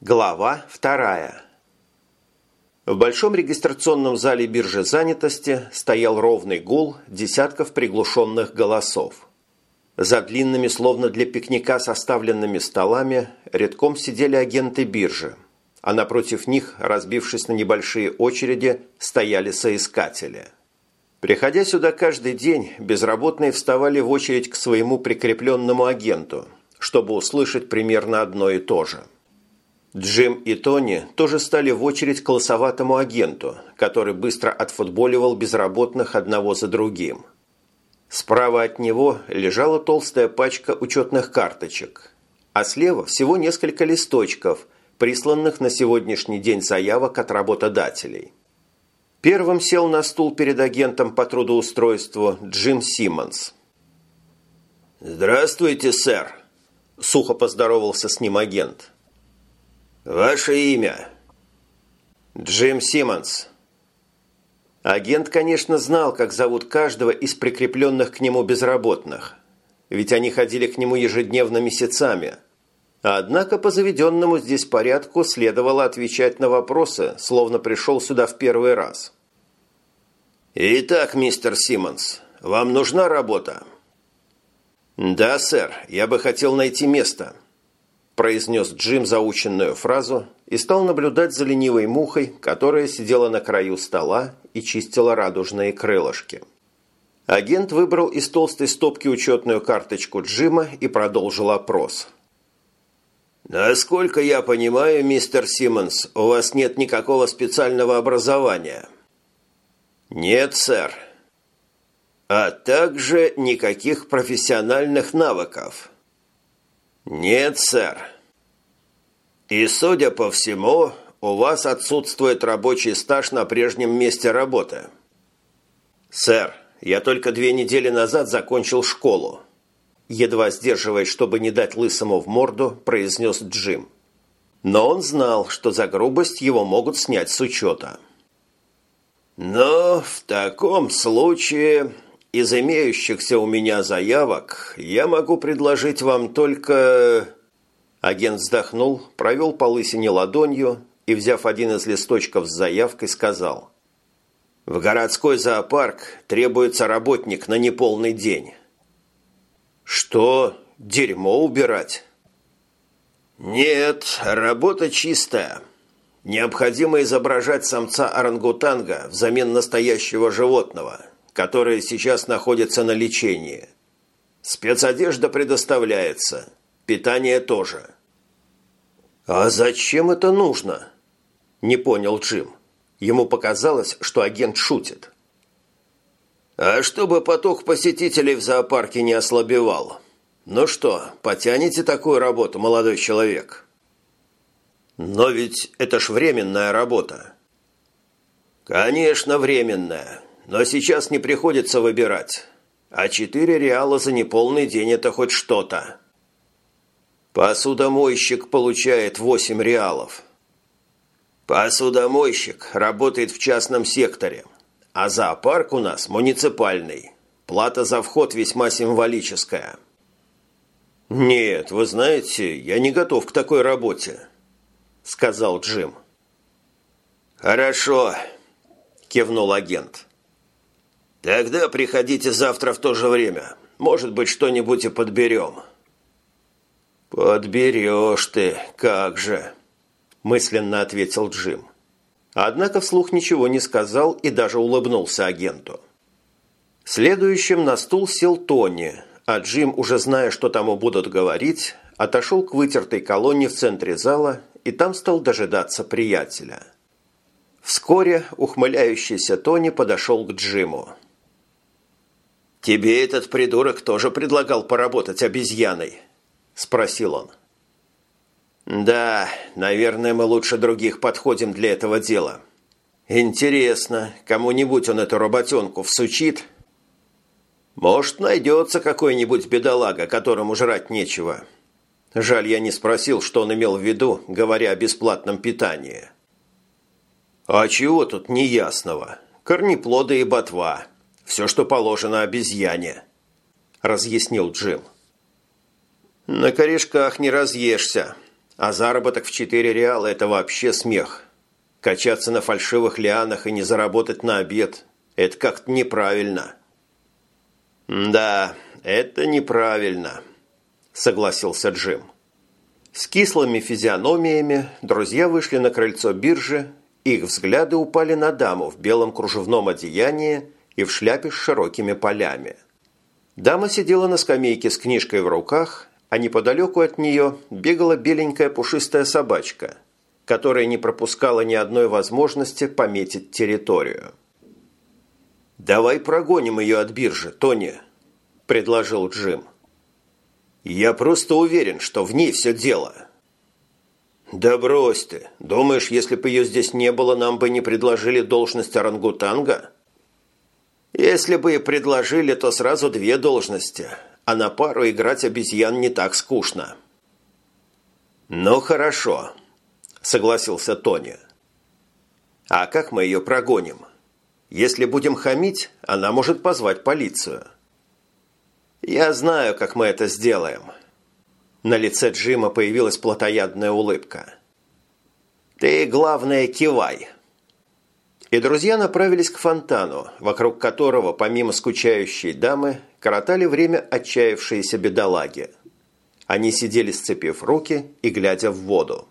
Глава вторая. В большом регистрационном зале биржи занятости стоял ровный гул десятков приглушенных голосов. За длинными, словно для пикника составленными столами, редком сидели агенты биржи, а напротив них, разбившись на небольшие очереди, стояли соискатели. Приходя сюда каждый день, безработные вставали в очередь к своему прикрепленному агенту, чтобы услышать примерно одно и то же – Джим и Тони тоже стали в очередь к лосоватому агенту, который быстро отфутболивал безработных одного за другим. Справа от него лежала толстая пачка учетных карточек, а слева всего несколько листочков, присланных на сегодняшний день заявок от работодателей. Первым сел на стул перед агентом по трудоустройству Джим Симмонс. «Здравствуйте, сэр!» – сухо поздоровался с ним агент – «Ваше имя?» «Джим Симмонс». Агент, конечно, знал, как зовут каждого из прикрепленных к нему безработных, ведь они ходили к нему ежедневно месяцами. Однако по заведенному здесь порядку следовало отвечать на вопросы, словно пришел сюда в первый раз. «Итак, мистер Симмонс, вам нужна работа?» «Да, сэр, я бы хотел найти место» произнес Джим заученную фразу и стал наблюдать за ленивой мухой, которая сидела на краю стола и чистила радужные крылышки. Агент выбрал из толстой стопки учетную карточку Джима и продолжил опрос. «Насколько я понимаю, мистер Симмонс, у вас нет никакого специального образования?» «Нет, сэр». «А также никаких профессиональных навыков?» «Нет, сэр». «И, судя по всему, у вас отсутствует рабочий стаж на прежнем месте работы?» «Сэр, я только две недели назад закончил школу». Едва сдерживаясь, чтобы не дать лысому в морду, произнес Джим. Но он знал, что за грубость его могут снять с учета. «Но в таком случае из имеющихся у меня заявок я могу предложить вам только...» Агент вздохнул, провел по лысине ладонью и, взяв один из листочков с заявкой, сказал. «В городской зоопарк требуется работник на неполный день». «Что? Дерьмо убирать?» «Нет, работа чистая. Необходимо изображать самца орангутанга взамен настоящего животного» которые сейчас находятся на лечении. Спецодежда предоставляется, питание тоже. «А зачем это нужно?» – не понял Джим. Ему показалось, что агент шутит. «А чтобы поток посетителей в зоопарке не ослабевал. Ну что, потянете такую работу, молодой человек?» «Но ведь это ж временная работа». «Конечно, временная. Но сейчас не приходится выбирать. А четыре реала за неполный день – это хоть что-то. Посудомойщик получает восемь реалов. Посудомойщик работает в частном секторе, а зоопарк у нас муниципальный. Плата за вход весьма символическая. «Нет, вы знаете, я не готов к такой работе», – сказал Джим. «Хорошо», – кивнул агент. «Тогда приходите завтра в то же время. Может быть, что-нибудь и подберем». «Подберешь ты, как же!» – мысленно ответил Джим. Однако вслух ничего не сказал и даже улыбнулся агенту. Следующим на стул сел Тони, а Джим, уже зная, что тому будут говорить, отошел к вытертой колонне в центре зала и там стал дожидаться приятеля. Вскоре ухмыляющийся Тони подошел к Джиму. «Тебе этот придурок тоже предлагал поработать обезьяной?» – спросил он. «Да, наверное, мы лучше других подходим для этого дела. Интересно, кому-нибудь он эту работенку всучит?» «Может, найдется какой-нибудь бедолага, которому жрать нечего. Жаль, я не спросил, что он имел в виду, говоря о бесплатном питании». «А чего тут неясного? Корнеплоды и ботва». Все, что положено обезьяне», – разъяснил Джим. «На корешках не разъешься, А заработок в 4 реала – это вообще смех. Качаться на фальшивых лианах и не заработать на обед – это как-то неправильно. «Да, это неправильно», – согласился Джим. С кислыми физиономиями друзья вышли на крыльцо биржи, их взгляды упали на даму в белом кружевном одеянии и в шляпе с широкими полями. Дама сидела на скамейке с книжкой в руках а неподалеку от нее бегала беленькая пушистая собачка, которая не пропускала ни одной возможности пометить территорию. «Давай прогоним ее от биржи, Тони», – предложил Джим. «Я просто уверен, что в ней все дело». «Да брось ты! Думаешь, если бы ее здесь не было, нам бы не предложили должность орангутанга?» «Если бы и предложили, то сразу две должности, а на пару играть обезьян не так скучно. «Ну хорошо», – согласился Тони. «А как мы ее прогоним? Если будем хамить, она может позвать полицию». «Я знаю, как мы это сделаем». На лице Джима появилась плотоядная улыбка. «Ты, главное, кивай». И друзья направились к фонтану, вокруг которого, помимо скучающей дамы, коротали время отчаявшиеся бедолаги. Они сидели, сцепив руки и глядя в воду.